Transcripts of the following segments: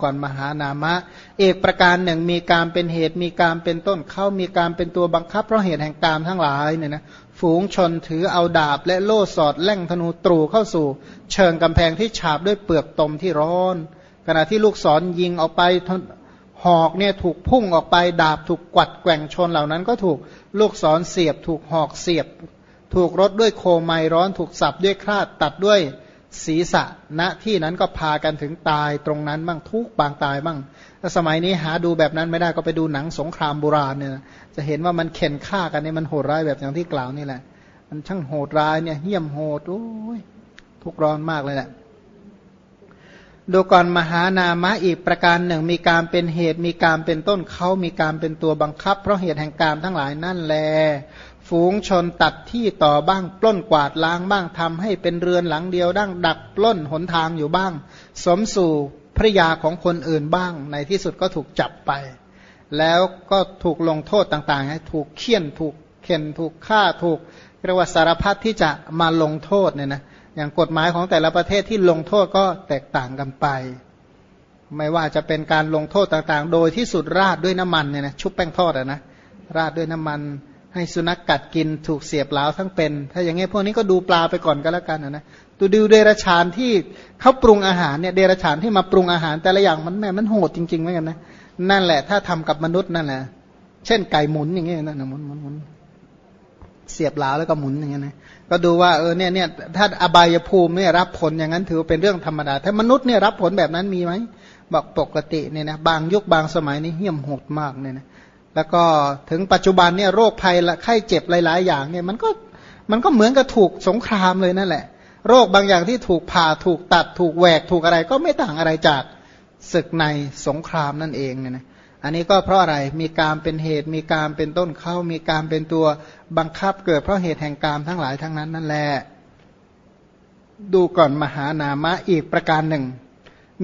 ก่อนมหานามะ เอกประการหนึ่งมีการเป็นเหตุมีการเป็นต้นเข้ามีการเป็นตัวบังคับ เพราะเหตุแห่งกามทั้งหลายเนี่ยนะฝูงชนถือเอาดาบและโล่สอดแล่งธนูตรูเข้าสู่ เชิงกำแพงที่ฉาบด้วยเปลือกตมที่ร้อน ขณะที่ลูกศรยิงออกไปหอกเนี่ยถูกพุ่งออกไปดาบถูกกวัดแกว่งชนเหล่านั้นก็ถูกลูกศรเสียบ ถูกหอกเสียบ ถูกรถด้วยโคไมร้อนถูกสับด้วยคราดตัดด้วย ศีรษะณที่นั้นก็พากันถึงตายตรงนั้นบ้างทุกบางตายบ้างถ้าสมัยนี้หาดูแบบนั้นไม่ได้ก็ไปดูหนังสงครามโบราณเนี่ยจะเห็นว่ามันเข็นฆ่ากันเนี่ยมันโหดร้ายแบบอย่างที่กล่าวนี่แหละ มันช่างโหดร้ายเนี่ยเหี้ยมโหดโอ้ยทุกร้อนมากเลยแหละดูก่อนมหานามะอีกประการหนึ่ง มีการเป็นเหตุมีการเป็นต้นเขามีการเป็นตัวบังคับ เพราะเหตุแห่งการทั้งหลายนั่นแล ฝูงชนตัดที่ต่อบ้าง ปล้นกวาดล้างบ้างทำให้เป็นเรือนหลังเดียวดั้งดักปล้นหนทางอยู่บ้าง สมสู่ภริยาของคนอื่นบ้าง ในที่สุดก็ถูกจับไป แล้วก็ถูกลงโทษต่างๆถูกเคี่ยนถูกเข็นถูกฆ่าถูกเรียกว่าสารพัดที่จะมาลงโทษเนี่ยนะอย่างกฎหมายของแต่ละประเทศที่ลงโทษก็แตกต่างกันไป ไม่ว่าจะเป็นการลงโทษต่างๆ โดยที่สุดราดด้วยน้ำมันเนี่ยนะชุบแป้งทอดอะนะราดด้วยน้ำมัน ให้สุนัขกกัดกินถูกเสียบเหลาทั้งเป็น ถ้าอย่างเงี้ยพวกนี้ก็ดูปลาไปก่อนก็แล้วกันนะตูดูเดรชานที่เขาปรุงอาหารเนี่ยเดรชานที่มาปรุงอาหาร แต่ละอย่างมันแม่มันโหดจริงๆเหมือนกันนะนั่นแหละ ถ้าทำกับมนุษย์นั่นแหละ เช่นไก่หมุนอย่างเงี้ยนั่นหมุนหมุนหมุนเสียบเหลาแล้วก็หมุนอย่างเงี้ยนะก็ดูว่าเออเนี่ยเนี่ยถ้าอบายภูมิเนี่ยรับผลอย่างนั้นถือเป็นเรื่องธรรมดาถ้ามนุษย์เนี่ยรับผลแบบนั้นมีไหมบอกปกติเนี่ยนะบางยุคบางสมัยนี่เหี้ยมโหดมากเนี่ยนะ แล้วก็ถึงปัจจุบันเนี่ยโรคภัยละไข้เจ็บหลาย ๆ อย่างเนี่ยมันก็มันก็เหมือนกับถูกสงครามเลยนั่นแหละ โรคบางอย่างที่ถูกผ่าถูกตัดถูกแหวกถูกอะไรก็ไม่ต่างอะไรจากศึกในสงครามนั่นเองเนี่ยนะอันนี้ก็เพราะอะไรมีการเป็นเหตุมีการเป็นต้นเข้า มีการเป็นตัวบังคับเกิดเพราะเหตุแห่งกามทั้งหลายทั้งนั้นนั่นแหละดูก่อนมหานามะอีกประการหนึ่ง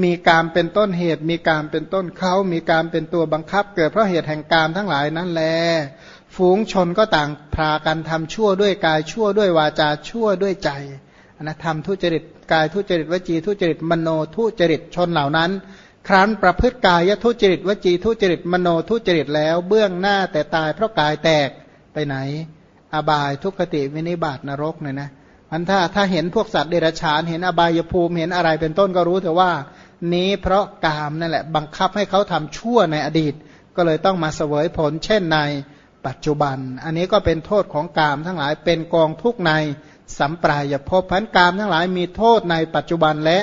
มีการเป็นต้นเหตุ มีการเป็นต้นเขามีการเป็นตัวบังคับ เกิดเพราะเหตุแห่งการทั้งหลายนั้นแล ฝูงชนก็ต่างพากันทำชั่วด้วยกายชั่วด้วยวาจาชั่วด้วยใจนะทำทุจริตกายทุจริตวจีทุจริตมโนทุจริตชนเหล่านั้น ครั้นประพฤติกายทุจริตวจีทุจริตมโนทุจริตแล้วเบื้องหน้าแต่ตายเพราะกายแตกไปไหน อบายทุกขติวินิบาตนรกเนี่ยนะ มันถ้าถ้าเห็นพวกสัตว์เดรัจฉานเห็นอบายภูมิเห็นอะไรเป็นต้นก็รู้แต่ว่า นี้เพราะกามนั่นแหละบังคับให้เขาทำชั่วในอดีต ก็เลยต้องมาเสวยผล เช่นในปัจจุบัน อันนี้ก็เป็นโทษของกามทั้งหลายเป็นกองทุกในสัมปรายภพพันกามทั้งหลายมีโทษในปัจจุบันและ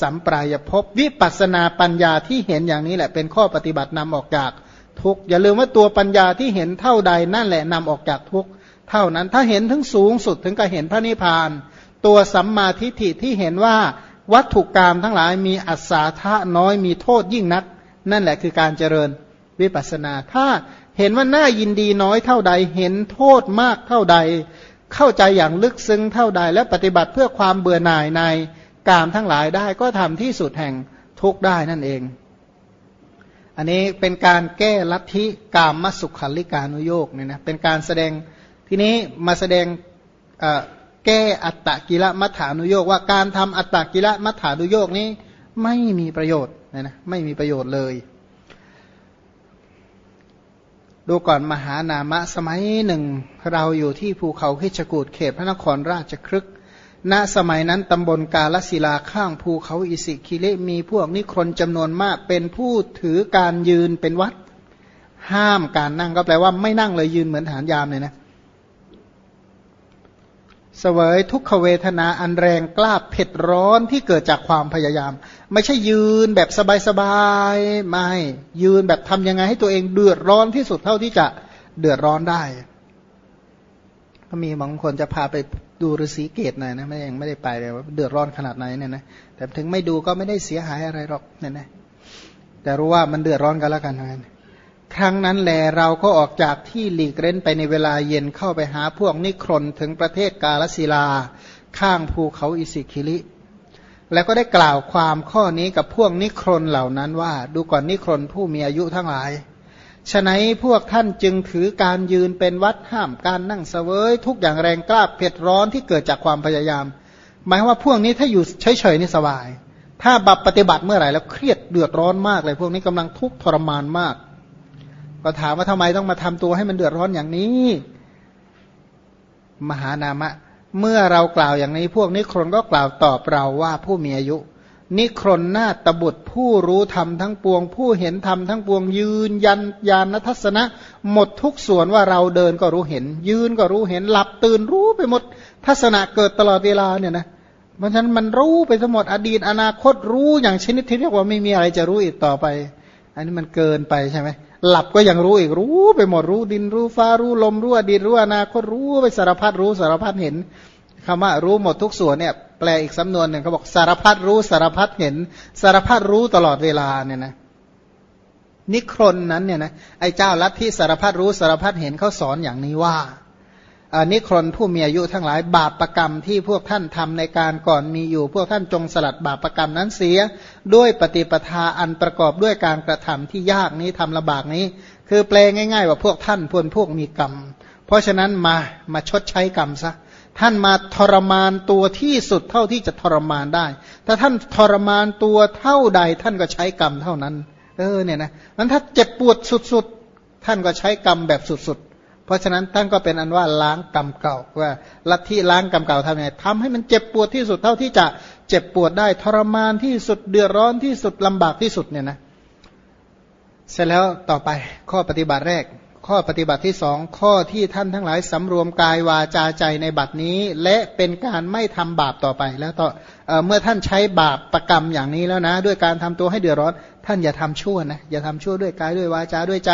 สัมปรายภพวิปัสนาปัญญาที่เห็นอย่างนี้แหละเป็นข้อปฏิบัตินำออกจากทุกอย่าลืมว่าตัวปัญญาที่เห็นเท่าใดนั่นแหละนำออกจากทุก เท่านั้นถ้าเห็นถึงสูงสุดถึงกับเห็นพระนิพพาน ตัวสัมมาทิฏฐิที่เห็นว่าวัตถุกรรมทั้งหลายมีอัศาธาน้อยมีโทษยิ่งนัก นั่นแหละคือการเจริญวิปัสสนา ถ้าเห็นว่าน่ายินดีน้อยเท่าใด เห็นโทษมากเท่าใด เข้าใจอย่างลึกซึ้งเท่าใด และปฏิบัติเพื่อความเบื่อหน่ายในกามทั้งหลายได้ก็ทำที่สุดแห่งทุกได้นั่นเอง อันนี้เป็นการแก้ลัทธิกามมสุขันลิกานุโยกเนี่ยนะเป็นการแสดง ทีนี้มาแสดงแก้อัตตกิละมัฐานุโยกว่าการทำอัตตกิละมัฐานุโยกนี้ไม่มีประโยชน์นะนะไม่มีประโยชน์เลย ดูก่อนมหานามะสมัยหนึ่ง เราอยู่ที่ภูเขาคิชกูดเขตพระนครราชครึกณสมัยนั้นตำบลกาลศิลาข้างภูเขาอิสิคิเลมีพวกนิครนจำนวนมาก เป็นผู้ถือการยืนเป็นวัด ห้ามการนั่งก็แปลว่าไม่นั่งเลยยืนเหมือนฐานยามเลยนะ เสวยทุกขเวทนาอันแรงกล้าเผ็ดร้อนที่เกิดจากความพยายาม ไม่ใช่ยืนแบบสบายๆไม่ ยืนแบบทำยังไงให้ตัวเองเดือดร้อนที่สุดเท่าที่จะเดือดร้อนได้ ก็มีบางคนจะพาไปดูฤาษีเกตหน่อยนะไม่ยังไม่ได้ไปเลยว่าเดือดร้อนขนาดไหนเนี่ยนะแต่ถึงไม่ดูก็ไม่ได้เสียหายอะไรหรอกเนี่ยนะแต่รู้ว่ามันเดือดร้อนกันแล้วกันนะ ครั้งนั้นแลเราก็ออกจากที่หลีกเร้นไปในเวลาเย็นเข้าไปหาพวกนิครนถึงประเทศกาลสิลา ข้างภูเขาอิสิคิลิแล้วก็ได้กล่าวความข้อนี้กับพวกนิครนเหล่านั้นว่า ดูก่อนนิครนผู้มีอายุทั้งหลายฉะนั้นพวกท่านจึงถือการยืนเป็นวัดห้ามการนั่งเสวย ทุกอย่างแรงกล้าเผ็ดร้อนที่เกิดจากความพยายาม หมายว่าพวกนี้ถ้าอยู่เฉยๆนี่สบาย ถ้าบับปฏิบัติเมื่อไหร่แล้วเครียดเดือดร้อนมากเลย พวกนี้กำลังทุกข์ทรมานมาก ก็ถามว่าทำไมต้องมาทำตัวให้มันเดือดร้อนอย่างนี้ มหานามะ เมื่อเรากล่าวอย่างนี้พวกนิครนก็กล่าวตอบเราว่าผู้มีอายุ นิครนหน้าตบุตรผู้รู้ธรรมทั้งปวง ผู้เห็นธรรมทั้งปวง ยืนยันยานทัศนะ หมดทุกส่วนว่าเราเดินก็รู้เห็น ยืนก็รู้เห็นหลับตื่นรู้ไปหมด ทัศนะเกิดตลอดเวลาเนี่ยนะเพราะฉะนั้นมันรู้ไปทั้งหมดอดีตอนาคตรู้อย่างชนิดที่เรียกว่าไม่มีอะไรจะรู้อีกต่อไป อันนี้มันเกินไปใช่ไหม หลับก็ยังรู้อีกรู้ไปหมดรู้ดินรู้ฟ้ารู้ลมรู้อดีตรู้อนาคตรู้ไปสารพัดรู้สารพัดเห็นคำว่ารู้หมดทุกส่วนเนี่ยแปลอีกสำนวนหนึ่งเขาบอกสารพัดรู้สารพัดเห็น สารพัดรู้ตลอดเวลาเนี่ยนะนิครนนั้นเนี่ยนะไอ้เจ้าลัทธิสารพัดรู้สารพัดเห็นเขาสอนอย่างนี้ว่า นิครนผู้มีอายุทั้งหลายบาปประกรรมที่พวกท่านทำในการก่อนมีอยู่ พวกท่านจงสลัดบาปประกรรมนั้นเสีย ด้วยปฏิปทาอันประกอบด้วยการกระทำที่ยากนี้ทำลำบากนี้ คือแปลง่าย ๆ ว่าพวกท่านพวกพวกมีกรรม เพราะฉะนั้นมามาชดใช้กรรมซะท่านมาทรมานตัวที่สุดเท่าที่จะทรมานได้ ถ้าท่านทรมานตัวเท่าใด ท่านก็ใช้กรรมเท่านั้น เออเนี่ยนะนั้นถ้าเจ็บปวดสุดๆ ท่านก็ใช้กรรมแบบสุดๆ ราะฉะนั้นท่านก็เป็นอันว่าล้างกรรมเก่าว่าลัทธิล้างกรรมเก่าทำยังไงทำให้มันเจ็บปวดที่สุดเท่าที่จะเจ็บปวดได้ทรมานที่สุดเดือดร้อนที่สุดลำบากที่สุดเนี่ยนะเสร็จแล้วต่อไปข้อปฏิบัติแรก ข้อปฏิบัติที่สองข้อที่ท่านทั้งหลายสำรวมกายวาจาใจในบัดนี้ และเป็นการไม่ทำบาปต่อไป แล้วต่อเมื่อท่านใช้บาปประกรรมอย่างนี้แล้วนะ ด้วยการทำตัวให้เดือดร้อน ท่านอย่าทำชั่วนะอย่าทำชั่วด้วยกายด้วยวาจาด้วยใจ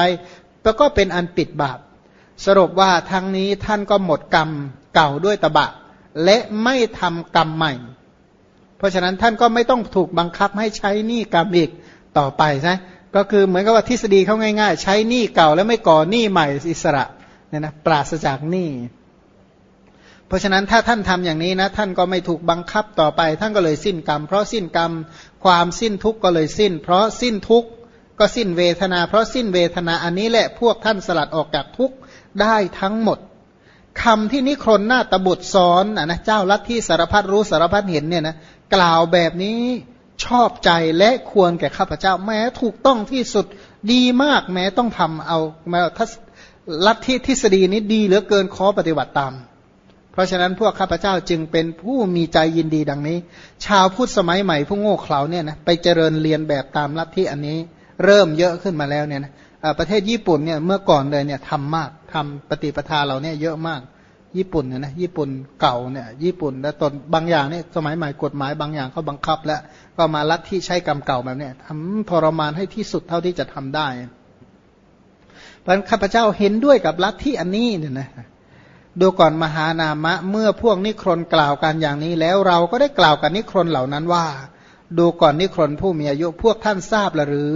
แล้วก็เป็นอันปิดบาป สรุปว่าทั้งนี้ท่านก็หมดกรรมเก่าด้วยตบะ และไม่ทำกรรมใหม่ เพราะฉะนั้นท่านก็ไม่ต้องถูกบังคับให้ใช้หนี้กรรมอีกต่อไปใช่ก็คือเหมือนกับว่าทฤษฎีเขาง่าย ๆ ใช้หนี้เก่าแล้วไม่ก่อหนี้ใหม่อิสระเนี่ยนะปราศจากหนี้เพราะฉะนั้นถ้าท่านทำอย่างนี้นะท่านก็ไม่ถูกบังคับต่อไป ท่านก็เลยสิ้นกรรม เพราะสิ้นกรรมความสิ้นทุกข์ก็เลยสิ้น เพราะสิ้นทุกข์ก็สิ้นเวทนา เพราะสิ้นเวทนาอันนี้แหละพวกท่านสลัดออกจากทุกข์ ได้ทั้งหมดคำที่นิครนหน้าตบุตรสอนนะเจ้าลัทธิสารพัดรู้สารพัดเห็นเนี่ยนะกล่าวแบบนี้ชอบใจและควรแก่ข้าพเจ้า แม้ถูกต้องที่สุดดีมากแม้ต้องทำเอาแม้ทัศลัทธิทฤษฎีนี้ดีเหลือเกินขอปฏิบัติตาม เพราะฉะนั้นพวกข้าพเจ้าจึงเป็นผู้มีใจยินดีดังนี้ ชาวพุทธสมัยใหม่ผู้โง่เขลาเนี่ยนะไปเจริญเรียนแบบตามลัทธิอันนี้ เริ่มเยอะขึ้นมาแล้วเนี่ยนะ ประเทศญี่ปุ่นเนี่ยเมื่อก่อนเลยเนี่ยทำมากทำปฏิปทาเราเนี่ยเยอะมาก ญี่ปุ่นเนี่ยนะญี่ปุ่นเก่าเนี่ยญี่ปุ่นและตนบางอย่างเนี่ยสมัยใหม่กฎหมายบางอย่างเขาบังคับ แล้วก็มาลัดที่ใช้กรรมเก่าแบบเนี้ยทำทรมานให้ที่สุดเท่าที่จะทำได้เพราะข้าพเจ้าเห็นด้วยกับลัทธิอันนี้เนี่ยนะดูก่อนมหานามะเมื่อพวกนิครนกล่าวกันอย่างนี้แล้วเราก็ได้กล่าวกับนิครนเหล่านั้นว่า ดูก่อนนิครนผู้มีอายุพวกท่านทราบหรือ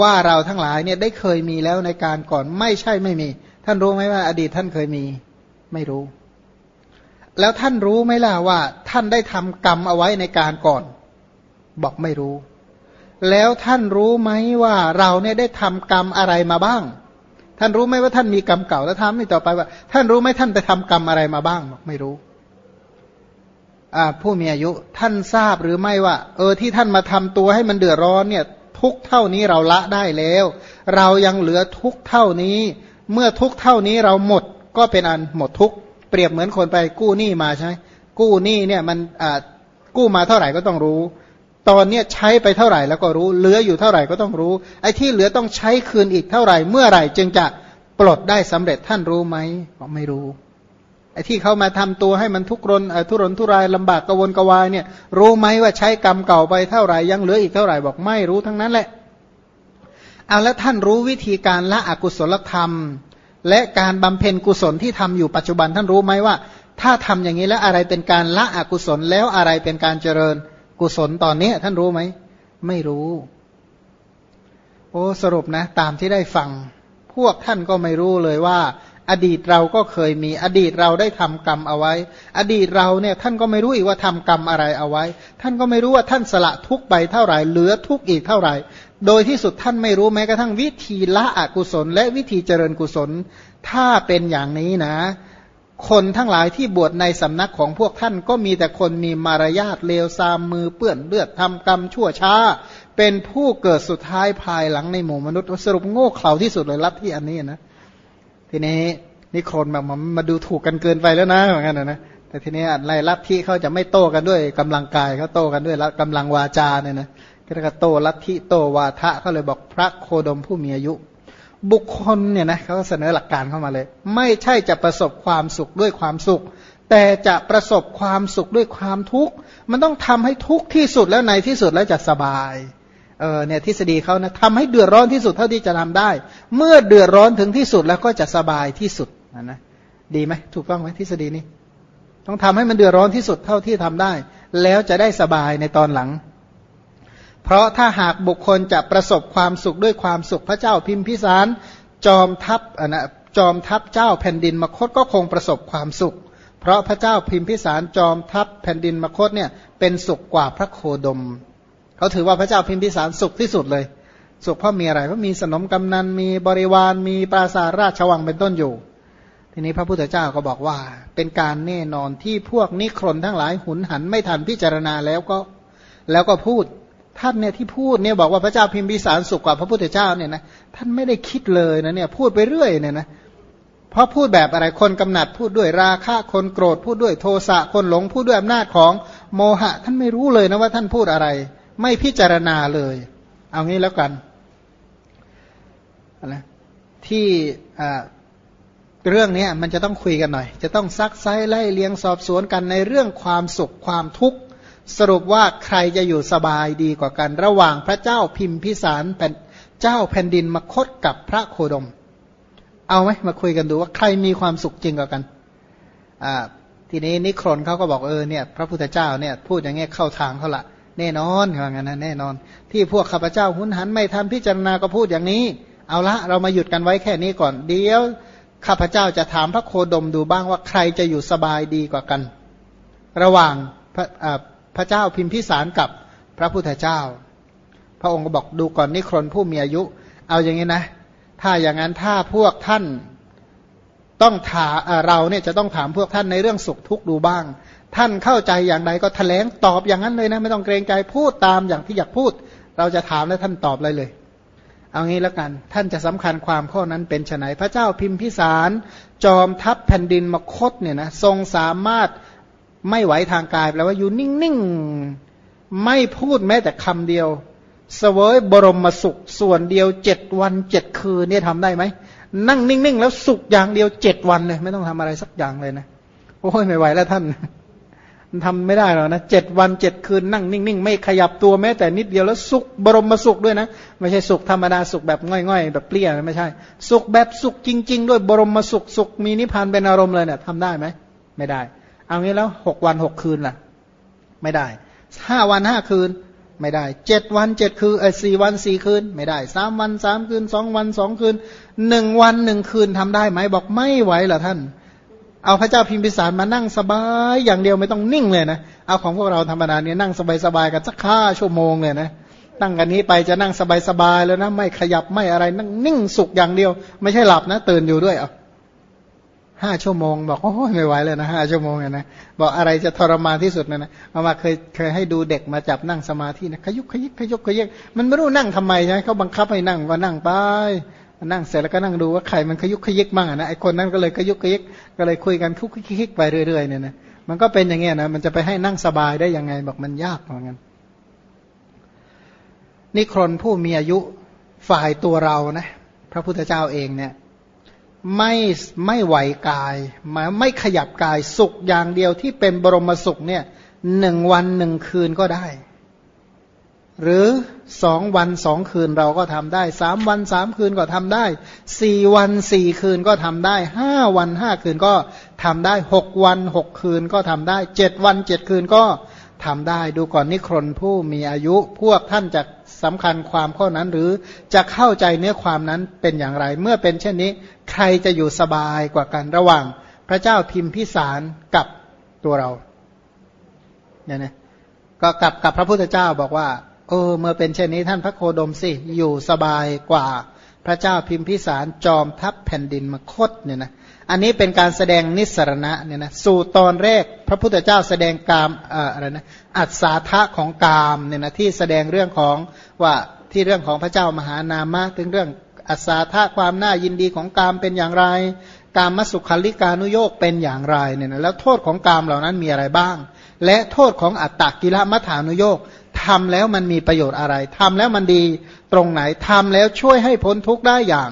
ว่าเราทั้งหลายเนี่ยได้เคยมีแล้วในการก่อนไม่ใช่ไม่มี ท่านรู้ไหมว่า อดีตท่านเคยมี ไม่รู้ แล้วท่านรู้ไหมล่ะว่า ท่านได้ทำกรรมเอาไว้ในการก่อน บอกไม่รู้ แล้วท่านรู้ไหมว่าเราเนี่ยได้ทำกรรมอะไรมาบ้าง ท่านรู้ไหมว่าท่านมีกรรมเก่าแล้วทำนี่ต่อไปว่า ท่านรู้ไหมท่านไปทำกรรมอะไรมาบ้างบอกไม่รู้ผู้มีอายุท่านทราบหรือไม่ว่า เออที่ท่านมาทำตัวให้มันเดือดร้อนเนี่ย ทุกเท่านี้เราละได้แล้ว เรายังเหลือทุกเท่านี้ เมื่อทุกเท่านี้เราหมดก็เป็นอันหมดทุกเปรียบเหมือนคนไปกู้หนี้มาใช่ไหมกู้หนี้เนี่ยมันกู้มาเท่าไหร่ก็ต้องรู้ ตอนเนี้ยใช้ไปเท่าไหร่แล้วก็รู้ เหลืออยู่เท่าไหร่ก็ต้องรู้ ไอ้ที่เหลือต้องใช้คืนอีกเท่าไหร่ เมื่อไหร่จึงจะปลดได้สำเร็จท่านรู้ไหมไม่รู้ ไอ้ที่เขามาทำตัวให้มันทุกรนทุรนทุรายลำบากกวนกวายเนี่ย รู้ไหมว่าใช้กรรมเก่าไปเท่าไหร่ยังเหลืออีกเท่าไหร่บอกไม่รู้ทั้งนั้นแหละเอาแล้วท่านรู้วิธีการละอกุศลธรรม และการบำเพ็ญกุศลที่ทำอยู่ปัจจุบันท่านรู้ไหมว่า ถ้าทำอย่างนี้แล้วอะไรเป็นการละอกุศลแล้วอะไรเป็นการเจริญกุศลตอนนี้ท่านรู้ไหมไม่รู้ โอ้สรุปนะ ตามที่ได้ฟัง พวกท่านก็ไม่รู้เลยว่า อดีตเราก็เคยมีอดีตเราได้ทำกรรมเอาไว้ อดีตเราเนี่ยท่านก็ไม่รู้อีกว่าทำกรรมอะไรเอาไว้ ท่านก็ไม่รู้ว่าท่านสละทุกไปเท่าไหร่เหลือทุกอีกเท่าไหร่ โดยที่สุดท่านไม่รู้แม้กระทั่งวิธีละอกุศล และวิธีเจริญกุศล ถ้าเป็นอย่างนี้นะ คนทั้งหลายที่บวชในสำนักของพวกท่านก็มีแต่คนมีมารยาทเลวซามมือเปื้อนเลือดทำกรรมชั่วช้า เป็นผู้เกิดสุดท้ายภายหลังในหมู่มนุษย์สรุปโง่เขลาที่สุดเลยลัทธิอันนี้นะ ทีนี้นี่คนแบบมันมาดูถูกกันเกินไปแล้วนะเหมือนกันนะแต่ทีนี้อะไรลัทธิเขาจะไม่โต้กันด้วยกำลังกายเขาโต้กันด้วยกำลังวาจาเนี่ยนะก็เรียกโต้ลัทธิโต้วาทะเขาเลยบอกพระโคดมผู้มีอายุ บุคคลเนี่ยนะเขาเสนอหลักการเข้ามาเลย ไม่ใช่จะประสบความสุขด้วยความสุข แต่จะประสบความสุขด้วยความทุกข์มันต้องทำให้ทุกข์ที่สุดแล้วในที่สุดแล้วจะสบาย เออเนี่ยทฤษฎีเขานะทำให้เดือดร้อนที่สุดเท่าที่จะทำได้ เมื่อเดือดร้อนถึงที่สุดแล้วก็จะสบายที่สุดนะนะดีไหมถูกต้องไหมทฤษฎีนี้ ต้องทำให้มันเดือดร้อนที่สุดเท่าที่ทำได้ แล้วจะได้สบายในตอนหลัง เพราะถ้าหากบุคคลจะประสบความสุขด้วยความสุขพระเจ้าพิมพิสาร จอมทัพอะนะจอมทัพเจ้าแผ่นดินมคตก็คงประสบความสุข เพราะพระเจ้าพิมพิสารจอมทัพแผ่นดินมคตเนี่ยเป็นสุขกว่าพระโคดม เขาถือว่าพระเจ้าพิมพิสารสุขที่สุดเลย สุขเพราะมีอะไรเพราะมีสนมกำนันมีบริวารมีปราสาทราชวังเป็นต้นอยู่ ทีนี้พระพุทธเจ้าก็บอกว่า เป็นการแน่นอนที่พวกนิครนทั้งหลายหุนหันไม่ทันพิจารณาแล้วก็ แล้วก็พูดท่านเนี่ยที่พูดเนี่ยบอกว่าพระเจ้าพิมพิสารสุขกว่าพระพุทธเจ้าเนี่ยนะท่านไม่ได้คิดเลยนะเนี่ยพูดไปเรื่อยเนี่ยนะเพราะพูดแบบอะไรคนกำหนัดพูดด้วยราคะคนโกรธพูดด้วยโทสะคนหลงพูดด้วยอำนาจของโมหะ ท่านไม่รู้เลยนะว่าท่านพูดอะไร ไม่พิจารณาเลย เอางี้แล้วกันนะที่เรื่องนี้มันจะต้องคุยกันหน่อย จะต้องซักไซไล่เลียงสอบสวนกันในเรื่องความสุขความทุกข์ สรุปว่าใครจะอยู่สบายดีกว่ากัน ระหว่างพระเจ้าพิมพิสารแผ่นเจ้าแผ่นดินมคตกับพระโคดม เอาไหมมาคุยกันดูว่าใครมีความสุขจริงกว่ากันทีนี้นิครนเขาก็บอกเออเนี่ย พระพุทธเจ้าเนี่ยพูดอย่างเงี้ยเข้าทางเขาละ แน่นอนว่างั้นนะแน่นอน ที่พวกข้าพเจ้าหุนหันไม่ทำพิจารณาก็พูดอย่างนี้ เอาละเรามาหยุดกันไว้แค่นี้ก่อนเดี๋ยวข้าพเจ้าจะถามพระโคดมดูบ้างว่าใครจะอยู่สบายดีกว่ากัน ระหว่างพระพระเจ้าพิมพิสารกับพระพุทธเจ้า พระองค์ก็บอกดูก่อนนิครนผู้มีอายุ เอาอย่างนี้นะ ถ้าอย่างนั้นถ้าพวกท่านต้องถามเราเนี่ยจะต้องถามพวกท่านในเรื่องสุขทุกข์ดูบ้าง ท่านเข้าใจอย่างใดก็แถลงตอบอย่างนั้นเลยนะ ไม่ต้องเกรงใจพูดตามอย่างที่อยากพูด เราจะถามแล้วท่านตอบเลยเลย เอางี้แล้วกัน ท่านจะสำคัญความข้อนั้นเป็นไนพระเจ้าพิมพิสาร จอมทัพแผ่นดินมคตเนี่ยนะทรงสามารถไม่ไหวทางกายแปลว่าอยู่นิ่งๆไม่พูดแม้แต่คำเดียวสเสวยบรมสุขส่วนเดียวเจ็ดวันเจ็ดคืนเนี่ยทำได้ไหมนั่งนิ่งๆแล้วสุขอย่างเดียวเจ็ดวันเลย ไม่ต้องทำอะไรสักอย่างเลยนะโอ้ยไม่ไหวแล้วท่าน ทำไม่ได้หรอกนะเจ็ดวันเจ็ดคืนนั่งนิ่งๆ ไม่ขยับตัวแม้แต่นิดเดียวแล้วสุขบรมมาสุขด้วยนะ ไม่ใช่สุขธรรมดาสุขแบบง่อยๆ แบบเปรี้ยไม่ใช่ สุขแบบสุขจริง ๆ ด้วยบรมมาสุขสุขมีนิพพานเป็นอารมณ์เลยเนี่ยทำได้ไหมไม่ได้ เอางี้แล้วหกวันหกคืนล่ะ ไม่ได้ห้าวันห้าคืน ไม่ได้เจ็ดวันเจ็ดคืนเออสี่วันสี่คืน ไม่ได้สามวันสามคืนสองวันสองคืนหนึ่งวันหนึ่งคืนทำได้ไหมบอกไม่ไหวเหรอท่าน เอาพระเจ้าพิมพิสารมานั่งสบายอย่างเดียวไม่ต้องนิ่งเลยนะ เอาของพวกเราธรรมดาเนี่ยนั่งสบายๆกันสักห้าชั่วโมงเลยนะตั้งกันนี้ไปจะนั่งสบายๆแล้วนะไม่ขยับไม่อะไรนั่งนิ่งสุขอย่างเดียว ไม่ใช่หลับนะ ตื่นอยู่ด้วยอะห้าชั่วโมง บอกโอ้ไม่ไหวเลยนะห้าชั่วโมงเนี่ยนะบอกอะไรจะทรมานที่สุดนะนะเอามาเคยเคยให้ดูเด็กมาจับนั่งสมาธินะขยุกขยิกขยุกขยิกมันไม่รู้นั่งทำไมใช่เขาบังคับให้นั่งว่านั่งไป นั่งเสร็จแล้วก็นั่งดูว่าใครมันขยุกขยิกมั่งนะไอคนนั้นก็เลยขยุกขยิกก็เลยคุยกันคุกคิกไปเรื่อยๆเนี่ยนะมันก็เป็นอย่างเงี้ยนะมันจะไปให้นั่งสบายได้ยังไงบอกมันยากเหมือนกันนี่คนผู้มีอายุฝ่ายตัวเรานะพระพุทธเจ้าเองเนี่ยไม่ไม่ไหวกายมาไม่ขยับกายสุขอย่างเดียวที่เป็นบรมสุขเนี่ยหนึ่งวันหนึ่งคืนก็ได้ หรือสองวันสองคืนเราก็ทำได้สามวันสามคืนก็ทำได้สี่วันสี่คืนก็ทำได้ห้าวันห้าคืนก็ทำได้หกวันหกคืนก็ทำได้เจ็ดวันเจ็ดคืนก็ทำได้ดูก่อนนิครนผู้มีอายุพวกท่านจะสำคัญความข้อนั้นหรือจะเข้าใจเนื้อความนั้นเป็นอย่างไร เมื่อเป็นเช่นนี้ ใครจะอยู่สบายกว่ากันระหว่างพระเจ้าพิมพิสารกับตัวเราเนี่ยนะก็กับกับพระพุทธเจ้าบอกว่า เออเมื่อเป็นเช่นนี้ท่านพระโคดมสิ อยู่สบายกว่าพระเจ้าพิมพิสารจอมทัพแผ่นดินมคตเนี่ยนะอันนี้เป็นการแสดงนิสรณะเนี่ยนะสู่ตอนแรกพระพุทธเจ้าแสดงกามอะไรนะอัศาทะของกามเนี่ยนะที่แสดงเรื่องของว่าที่เรื่องของพระเจ้ามหานามะถึงเรื่องอัศาทะความน่ายินดีของกามเป็นอย่างไร กามมสุขลิกานุโยกเป็นอย่างไรเนี่ยนะแล้วโทษของกามเหล่านั้นมีอะไรบ้าง และโทษของอัตตกิลมัฐานุโยก ทำแล้วมันมีประโยชน์อะไรทำแล้วมันดีตรงไหนทำแล้วช่วยให้พ้นทุกข์ได้อย่าง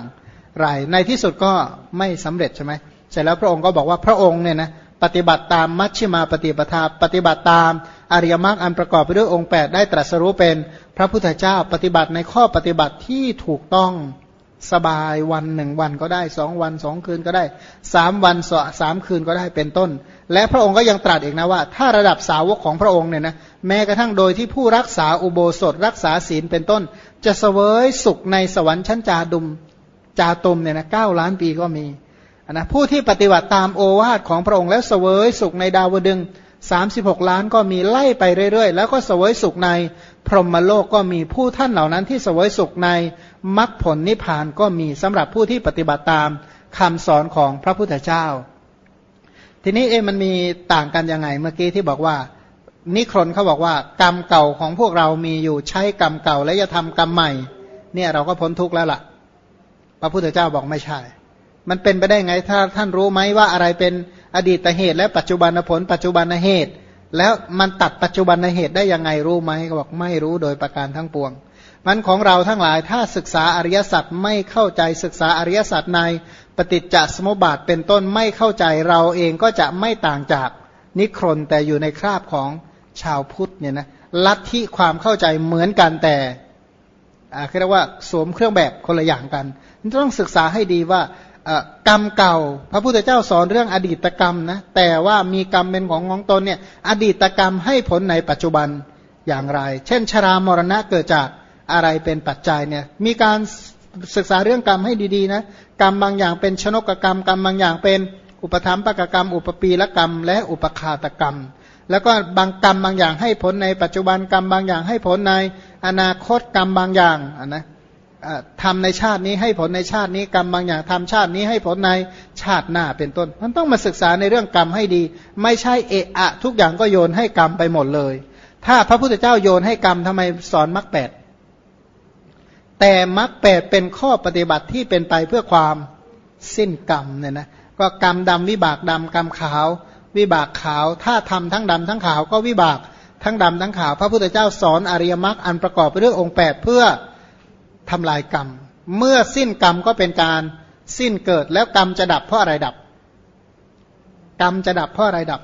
ไร ในที่สุดก็ไม่สำเร็จใช่ไหมเสร็จแล้วพระองค์ก็บอกว่าพระองค์เนี่ยนะปฏิบัติตามมัชฌิมาปฏิปทา ปฏิบัติตามอริยมรรคอันประกอบไปด้วยองค์ 8 ได้ตรัสรู้เป็นพระพุทธเจ้าปฏิบัติในข้อปฏิบัติที่ถูกต้อง สบายวันหนึ่งวันก็ได้สองวันสองคืนก็ได้สามวันสามคืนก็ได้เป็นต้น และพระองค์ก็ยังตรัสอีกนะว่า ถ้าระดับสาวกของพระองค์เนี่ยนะแม้กระทั่งโดยที่ผู้รักษาอุโบสถรักษาศีลเป็นต้น จะเสวยสุขในสวรรค์ชั้นจาดุมจาตุมเนี่ยนะเก้าล้านปีก็มีนะผู้ที่ปฏิบัติตามโอวาทของพระองค์แล้วเสวยสุขในดาวดึงสามสิบหกล้านก็มีไล่ไปเรื่อยๆ แล้วก็เสวยสุขในพรหมโลกก็มีผู้ท่านเหล่านั้นที่เสวยสุขใน มรรคผลนิพพานก็มีสำหรับผู้ที่ปฏิบัติตามคำสอนของพระพุทธเจ้า ทีนี้เอมันมีต่างกันยังไง เมื่อกี้ที่บอกว่า นิครนเขาบอกว่า กรรมเก่าของพวกเรามีอยู่ใช้กรรมเก่าและจะทำกรรมใหม่ เนี่ยเราก็พ้นทุกข์แล้วล่ะ พระพุทธเจ้าบอกไม่ใช่ มันเป็นไปได้ไงถ้าท่านรู้ไหมว่าอะไรเป็นอดีตเหตุ และปัจจุบันผล ปัจจุบันเหตุ แล้วมันตัดปัจจุบันเหตุได้ยังไงรู้ไหมเขาบอกไม่รู้โดยประการทั้งปวง มันของเราทั้งหลายถ้าศึกษาอริยสัจไม่เข้าใจศึกษาอริยสัจในปฏิจจสมุปบาทเป็นต้นไม่เข้าใจเราเองก็จะไม่ต่างจากนิครนแต่อยู่ในคราบของชาวพุทธเนี่ยนะลัทธิความเข้าใจเหมือนกันแต่เรียกว่าสวมเครื่องแบบคนละอย่างกันต้องศึกษาให้ดีว่ากรรมเก่า พระพุทธเจ้าสอนเรื่องอดีตกรรมนะแต่ว่ามีกรรมเป็นของของตนเนี่ยอดีตกรรมให้ผลในปัจจุบันอย่างไร เช่น ชรามรณะเกิดจาก อะไรเป็นปัจจัยเนี่ยมีการศึกษาเรื่องกรรมให้ดีๆนะกรรมบางอย่างเป็นชนกกรรมกรรมบางอย่างเป็นอุปธรรมปกกรรม อุปปีละกรรม และอุปคาตกรรม แล้วก็บางกรรมบางอย่างให้ผลในปัจจุบันกรรมบางอย่างให้ผลในอนาคตกรรมบางอย่างนะทำในชาตินี้ให้ผลในชาตินี้กรรมบางอย่างทำชาตินี้ให้ผลในชาติหน้าเป็นต้น มันต้องมาศึกษาในเรื่องกรรมให้ดี ไม่ใช่เอะอะ ทุกอย่างก็โยนให้กรรมไปหมดเลย ถ้าพระพุทธเจ้าโยนให้กรรมทำไมสอนมรรคแปด แต่มรรคแปดเป็นข้อปฏิบัติที่เป็นไปเพื่อความสิ้นกรรมเนี่ยนะก็กรรมดำวิบากดำกรรมขาว วิบากขาว ถ้าทำทั้งดำทั้งขาวก็วิบากทั้งดำทั้งขาว พระพุทธเจ้าสอนอริยมรรคอันประกอบไปด้วยองค์แปดเพื่อทำลายกรรม เมื่อสิ้นกรรมก็เป็นการสิ้นเกิดแล้วกรรมจะดับเพราะอะไรดับ กรรมจะดับเพราะอะไรดับ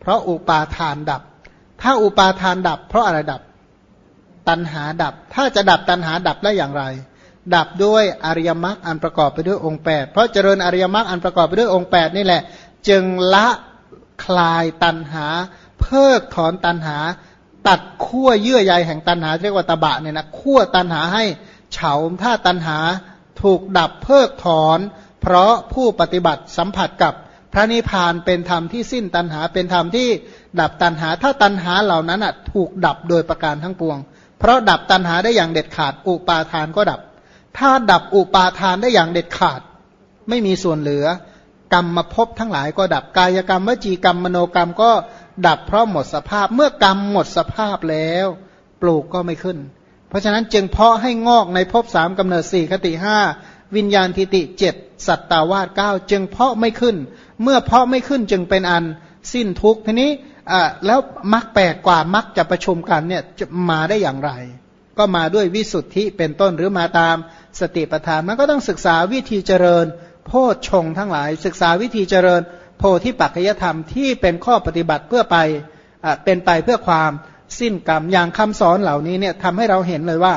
เพราะอุปาทานดับ ถ้าอุปาทานดับ เพราะอะไรดับ ตัณหาดับ ถ้าจะดับตัณหาดับได้อย่างไร ดับด้วยอริยมรรคอันประกอบไปด้วยองค์ 8 เพราะเจริญอริยมรรคอันประกอบไปด้วยองค์ 8 นี่แหละ จึงละคลายตัณหา เพิกถอนตัณหา ตัดขั้วเยื่อใยแห่งตัณหาเรียกว่าตบะเนี่ยนะขั้วตัณหาให้เฉาถ้าตัณหาถูกดับเพิกถอน เพราะผู้ปฏิบัติสัมผัสกับพระนิพพานเป็นธรรมที่สิ้นตัณหาเป็นธรรมที่ดับตัณหา ถ้าตัณหาเหล่านั้นถูกดับโดยประการทั้งปวง เพราะดับตัณหาได้อย่างเด็ดขาด อุปาทานก็ดับ ถ้าดับอุปาทานได้อย่างเด็ดขาด ไม่มีส่วนเหลือ กรรมมาพบทั้งหลายก็ดับกายกรรมวจีกรรมมโนกรรมก็ดับเพราะหมดสภาพ เมื่อกรรมหมดสภาพแล้ว ปลูกก็ไม่ขึ้น เพราะฉะนั้นจึงเพาะให้งอกในภพสามกำเนิดสี่คติห้าวิญญาณทิติเจ็ดสัตตาวาสเก้าจึงเพาะไม่ขึ้น เมื่อเพาะไม่ขึ้นจึงเป็นอันสิ้นทุกทีนี้ แล้วมรรคแปดกว่ามรรคจะประชุมกันเนี่ยจะมาได้อย่างไร ก็มาด้วยวิสุทธิเป็นต้นหรือมาตามสติปัฏฐานมันก็ต้องศึกษาวิธีเจริญ โพชฌงทั้งหลาย ศึกษาวิธีเจริญ โพธิปัจจยธรรมที่เป็นข้อปฏิบัติเพื่อไปอเป็นไปเพื่อความสิ้นกรรมอย่างคำสอนเหล่านี้เนี่ยทำให้เราเห็นเลยว่า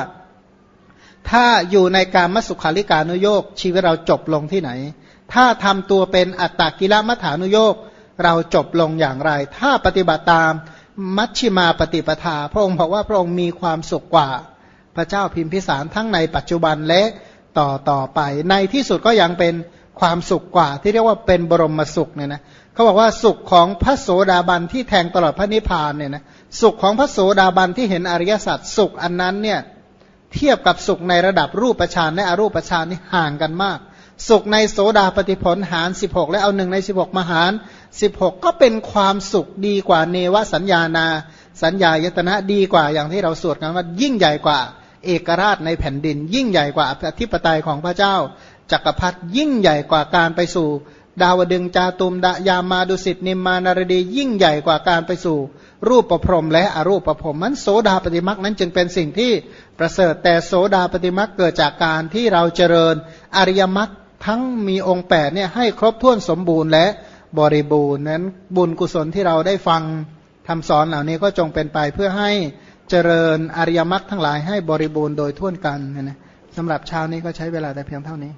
ถ้าอยู่ในการมัสุขาริการนุโยกชีวิตเราจบลงที่ไหน ถ้าทำตัวเป็นอัตตกิลมัฐานุโยก เราจบลงอย่างไร ถ้าปฏิบัติตามมัชชิมาปฏิปทา พระองค์บอกว่าพระองค์มีความสุขกว่า พระเจ้าพิมพิสารทั้งในปัจจุบันและต่อต่อไป ในที่สุดก็ยังเป็นความสุขกว่า ที่เรียกว่าเป็นบรมสุขเนี่ยนะเขาบอกว่าสุขของพระโสดาบันที่แทงตลอดพระนิพพานเนี่ยนะสุขของพระโสดาบันที่เห็นอริยสัจสุขอันนั้นเนี่ยเทียบกับสุขในระดับรูปฌานและอรูปฌานนี่ห่างกันมาก สุขในโสดาปฏิผลหาร16 และเอาหนึ่งใน 16 มาหาร 16 ก็เป็นความสุขดีกว่าเนวสัญญานา สัญญายตนะดีกว่าอย่างที่เราสวดกันว่ายิ่งใหญ่กว่า เอกราชในแผ่นดิน ยิ่งใหญ่กว่าอธิปไตยของพระเจ้าจักรพรรดิยิ่งใหญ่กว่าการไปสู่ ดาวดึงจาตุมดายามาดุสิตนิมานารดี ยิ่งใหญ่กว่าการไปสู่ รูปประพรมและอรูปประพรมมันโสดาปฏิมักนั้นจึงเป็นสิ่งที่ประเสริฐแต่โสดาปฏิมักเกิดจากการที่เราเจริญอริยมรรคทั้งมีองค์แปดเนี่ยให้ครบถ้วนสมบูรณ์และ บริบูรณ์นั้นบุญกุศลที่เราได้ฟังทำสอนเหล่านี้ก็จงเป็นไปเพื่อให้เจริญอริยมรรคทั้งหลายให้บริบูรณ์โดยทั่วกันนะสำหรับเช้านี้ก็ใช้เวลาแต่เพียงเท่านี้